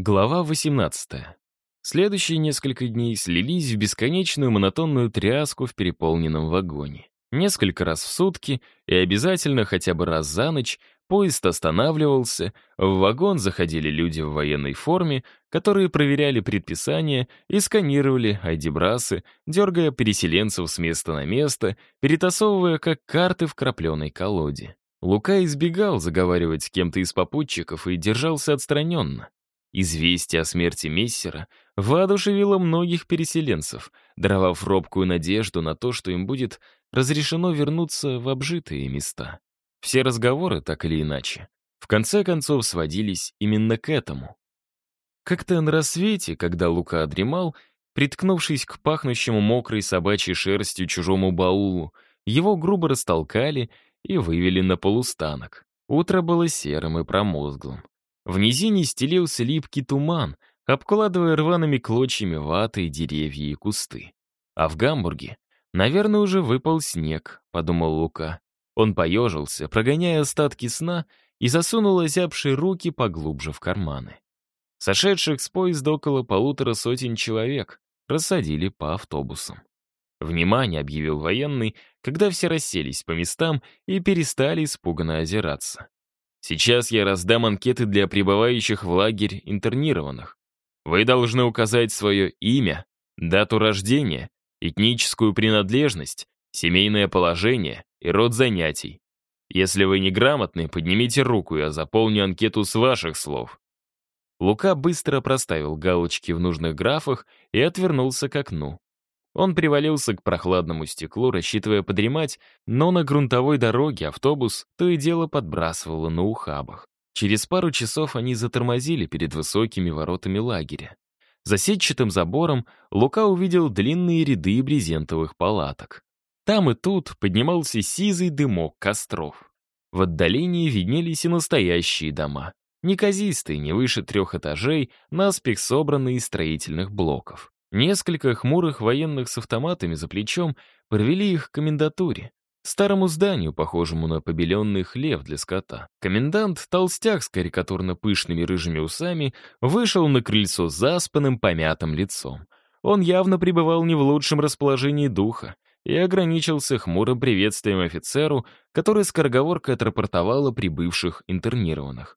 Глава 18. Следующие несколько дней слились в бесконечную монотонную тряску в переполненном вагоне. Несколько раз в сутки и обязательно хотя бы раз за ночь поезд останавливался, в вагон заходили люди в военной форме, которые проверяли предписания и сканировали айдибрасы, дергая переселенцев с места на место, перетасовывая как карты в крапленой колоде. Лука избегал заговаривать с кем-то из попутчиков и держался отстраненно. Известие о смерти Мессера воодушевило многих переселенцев, даровав робкую надежду на то, что им будет разрешено вернуться в обжитые места. Все разговоры, так или иначе, в конце концов сводились именно к этому. Как-то на рассвете, когда Лука дремал, приткнувшись к пахнущему мокрой собачьей шерстью чужому баулу, его грубо растолкали и вывели на полустанок. Утро было серым и промозглым. В низине стелился липкий туман, обкладывая рваными клочьями ваты деревья и кусты. А в Гамбурге, наверное, уже выпал снег, подумал Лука. Он поежился, прогоняя остатки сна, и засунул озябшие руки поглубже в карманы. Сошедших с поезда около полутора сотен человек рассадили по автобусам. «Внимание!» — объявил военный, когда все расселись по местам и перестали испуганно озираться. Сейчас я раздам анкеты для прибывающих в лагерь интернированных. Вы должны указать свое имя, дату рождения, этническую принадлежность, семейное положение и род занятий. Если вы неграмотны, поднимите руку, я заполню анкету с ваших слов. Лука быстро проставил галочки в нужных графах и отвернулся к окну. Он привалился к прохладному стеклу, рассчитывая подремать, но на грунтовой дороге автобус то и дело подбрасывало на ухабах. Через пару часов они затормозили перед высокими воротами лагеря. За сетчатым забором Лука увидел длинные ряды брезентовых палаток. Там и тут поднимался сизый дымок костров. В отдалении виднелись и настоящие дома. Неказистые, не выше трех этажей, наспех собранные из строительных блоков. Несколько хмурых военных с автоматами за плечом провели их к комендатуре, старому зданию, похожему на побеленный хлев для скота. Комендант, толстяк с карикатурно пышными рыжими усами, вышел на крыльцо заспанным, помятым лицом. Он явно пребывал не в лучшем расположении духа и ограничился хмурым приветствием офицеру, который скороговоркой отрапортовал о прибывших интернированных.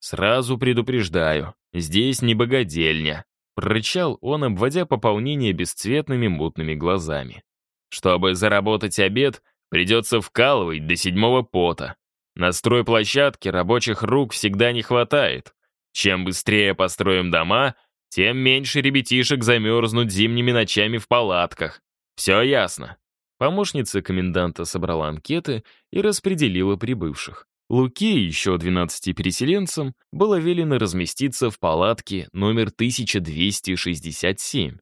«Сразу предупреждаю, здесь не богадельня», Прорычал он, обводя пополнение бесцветными мутными глазами. «Чтобы заработать обед, придется вкалывать до седьмого пота. На стройплощадке рабочих рук всегда не хватает. Чем быстрее построим дома, тем меньше ребятишек замерзнут зимними ночами в палатках. Все ясно». Помощница коменданта собрала анкеты и распределила прибывших. Луке и еще 12 переселенцам было велено разместиться в палатке номер 1267.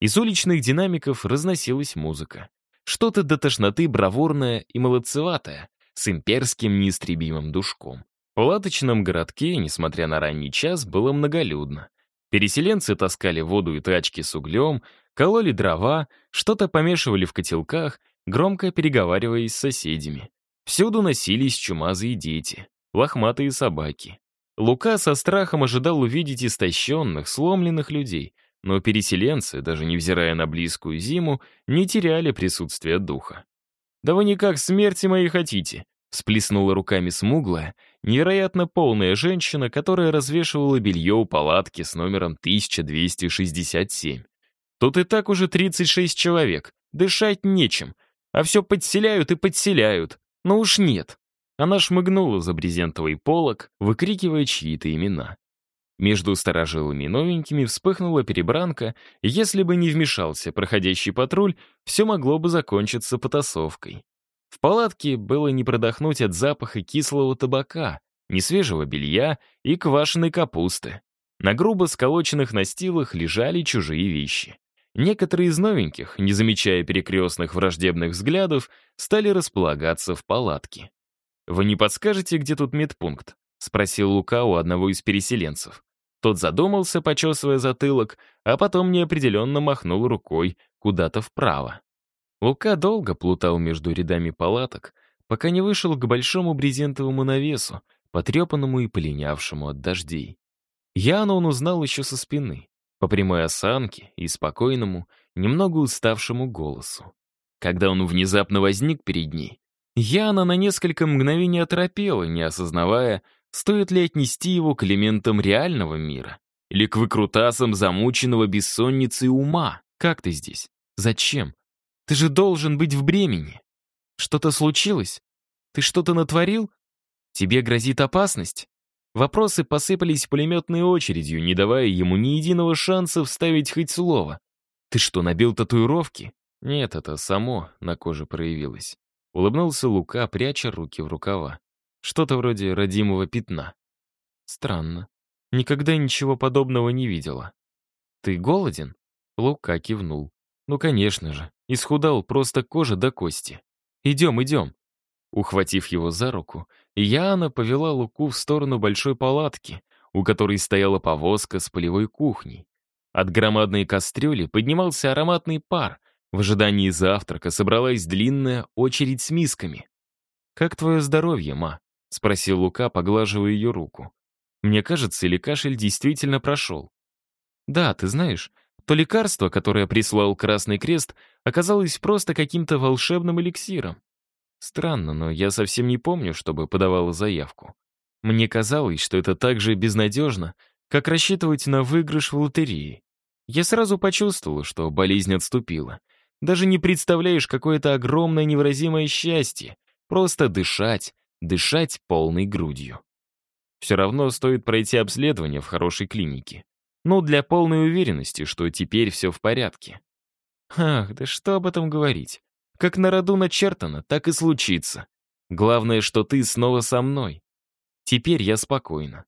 Из уличных динамиков разносилась музыка. Что-то до тошноты бравурное и молодцеватое, с имперским неистребимым душком. В палаточном городке, несмотря на ранний час, было многолюдно. Переселенцы таскали воду и тачки с углем, кололи дрова, что-то помешивали в котелках, громко переговариваясь с соседями. Всюду носились чумазые дети, лохматые собаки. Лука со страхом ожидал увидеть истощенных, сломленных людей, но переселенцы, даже невзирая на близкую зиму, не теряли присутствия духа. «Да вы никак смерти моей хотите!» всплеснула руками смуглая, невероятно полная женщина, которая развешивала белье у палатки с номером 1267. «Тут и так уже 36 человек, дышать нечем, а все подселяют и подселяют. Но уж нет. Она шмыгнула за брезентовый полог, выкрикивая чьи-то имена. Между старожилами и новенькими вспыхнула перебранка, и если бы не вмешался проходящий патруль, все могло бы закончиться потасовкой. В палатке было не продохнуть от запаха кислого табака, несвежего белья и квашеной капусты. На грубо сколоченных настилах лежали чужие вещи. Некоторые из новеньких, не замечая перекрестных враждебных взглядов, стали располагаться в палатке. «Вы не подскажете, где тут медпункт?» — спросил Лука у одного из переселенцев. Тот задумался, почесывая затылок, а потом неопределенно махнул рукой куда-то вправо. Лука долго плутал между рядами палаток, пока не вышел к большому брезентовому навесу, потрепанному и полинявшему от дождей. Яну он узнал еще со спины, по прямой осанке и спокойному, немного уставшему голосу. Когда он внезапно возник перед ней, Яна на несколько мгновений оторопела, не осознавая, стоит ли отнести его к элементам реального мира или к выкрутасам замученного бессонницей ума. Как ты здесь? Зачем? Ты же должен быть в бремени. Что-то случилось? Ты что-то натворил? Тебе грозит опасность? Вопросы посыпались пулеметной очередью, не давая ему ни единого шанса вставить хоть слово. «Ты что, набил татуировки?» Нет, это само на коже проявилось. Улыбнулся Лука, пряча руки в рукава. Что-то вроде родимого пятна. Странно. Никогда ничего подобного не видела. «Ты голоден?» Лука кивнул. «Ну, конечно же. Исхудал просто кожа до кости. Идем, идем». Ухватив его за руку, Яна повела Луку в сторону большой палатки, у которой стояла повозка с полевой кухней. От громадной кастрюли поднимался ароматный пар. В ожидании завтрака собралась длинная очередь с мисками. «Как твое здоровье, ма?» — спросил Лука, поглаживая ее руку. «Мне кажется, или кашель действительно прошел?» «Да, ты знаешь, то лекарство, которое прислал Красный Крест, оказалось просто каким-то волшебным эликсиром. Странно, но я совсем не помню, чтобы подавала заявку. Мне казалось, что это так же безнадежно, как рассчитывать на выигрыш в лотерее. Я сразу почувствовала, что болезнь отступила. Даже не представляешь, какое это огромное невыразимое счастье. Просто дышать, дышать полной грудью. Все равно стоит пройти обследование в хорошей клинике. Ну, для полной уверенности, что теперь все в порядке. Ах, да что об этом говорить. Как на роду начертано, так и случится. Главное, что ты снова со мной. Теперь я спокойна.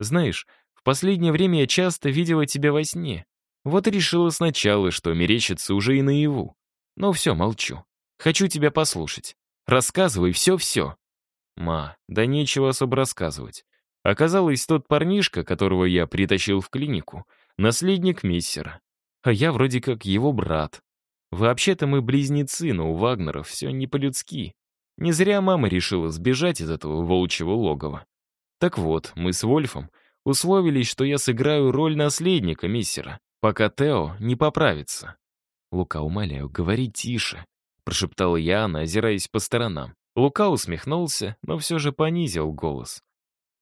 Знаешь, в последнее время я часто видела тебя во сне. Вот и решила сначала, что мерещится уже и наяву. Но все, молчу. Хочу тебя послушать. Рассказывай все-все. Ма, да нечего особо рассказывать. Оказалось, тот парнишка, которого я притащил в клинику, наследник мессера. А я вроде как его брат. Вообще-то мы близнецы, но у Вагнеров все не по-людски. Не зря мама решила сбежать из этого волчьего логова. Так вот, мы с Вольфом условились, что я сыграю роль наследника миссера, пока Тео не поправится. «Лука, умоляю, говори тише», — прошептала я, она, озираясь по сторонам. Лука усмехнулся, но все же понизил голос.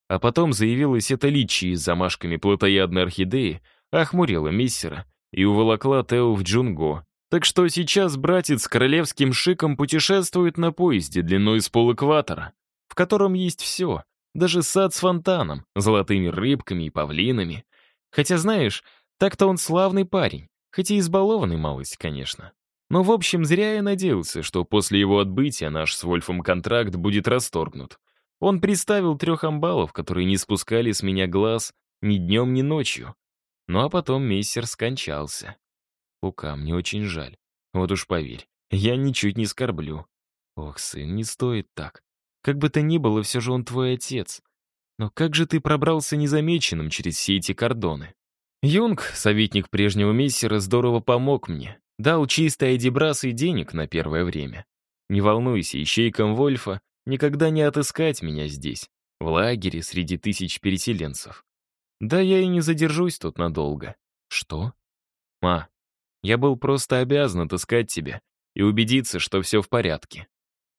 А потом заявилась эта личи с замашками плотоядной орхидеи, охмурила миссера и уволокла Тео в Джунго, так что сейчас братец с королевским шиком путешествует на поезде длиной с полэкватора, в котором есть все, даже сад с фонтаном, золотыми рыбками и павлинами. Хотя, знаешь, так-то он славный парень, хотя и избалованный малость, конечно. Но, в общем, зря я надеялся, что после его отбытия наш с Вольфом контракт будет расторгнут. Он представил трех амбалов, которые не спускали с меня глаз ни днем, ни ночью. Ну а потом мессер скончался. Лука, мне очень жаль. Вот уж поверь, я ничуть не скорблю. Ох, сын, не стоит так. Как бы то ни было, все же он твой отец. Но как же ты пробрался незамеченным через все эти кордоны? Юнг, советник прежнего мессера, здорово помог мне. Дал чистое дебрас и денег на первое время. Не волнуйся, ищейкам Вольфа никогда не отыскать меня здесь, в лагере среди тысяч переселенцев. Да я и не задержусь тут надолго. Что? Ма, я был просто обязан отыскать тебя и убедиться, что все в порядке.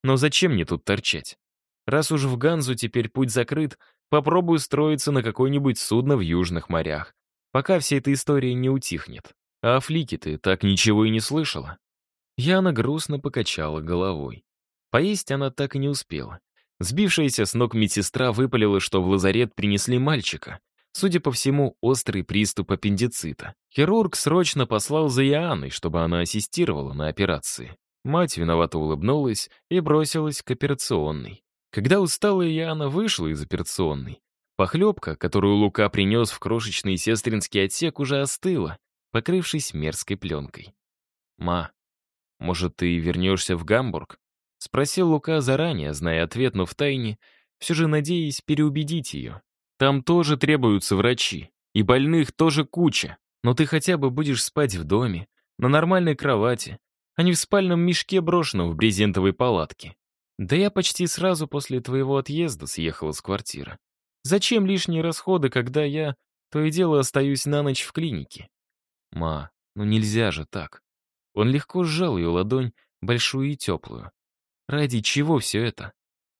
Но зачем мне тут торчать? Раз уж в Ганзу теперь путь закрыт, попробую строиться на какое-нибудь судно в южных морях, пока вся эта история не утихнет. А о Флике ты так ничего и не слышала?» Яна грустно покачала головой. Поесть она так и не успела. Сбившаяся с ног медсестра выпалила, что в лазарет принесли мальчика, Судя по всему, острый приступ аппендицита. Хирург срочно послал за Иоанной, чтобы она ассистировала на операции. Мать виновато улыбнулась и бросилась к операционной. Когда усталая Иоанна вышла из операционной, похлебка, которую Лука принес в крошечный сестринский отсек, уже остыла, покрывшись мерзкой пленкой. «Ма, может, ты вернешься в Гамбург?» — спросил Лука заранее, зная ответ, но втайне, все же надеясь переубедить ее. Там тоже требуются врачи. И больных тоже куча. Но ты хотя бы будешь спать в доме, на нормальной кровати, а не в спальном мешке, брошенном в брезентовой палатке. Да я почти сразу после твоего отъезда съехала с квартиры. Зачем лишние расходы, когда я то и дело остаюсь на ночь в клинике. Ма, ну нельзя же так. Он легко сжал ее ладонь, большую и теплую. Ради чего все это?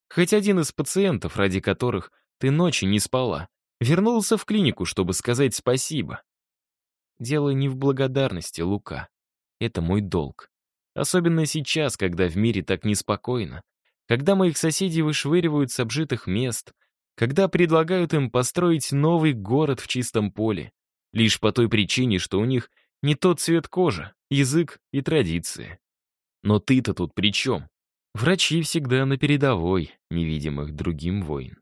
Хоть один из пациентов, ради которых ты ночи не спала, вернулся в клинику, чтобы сказать спасибо. Дело не в благодарности, Лука. Это мой долг. Особенно сейчас, когда в мире так неспокойно. Когда моих соседей вышвыривают с обжитых мест. Когда предлагают им построить новый город в чистом поле. Лишь по той причине, что у них не тот цвет кожи, язык и традиции. Но ты-то тут при чем? Врачи всегда на передовой, невидимых другим войн.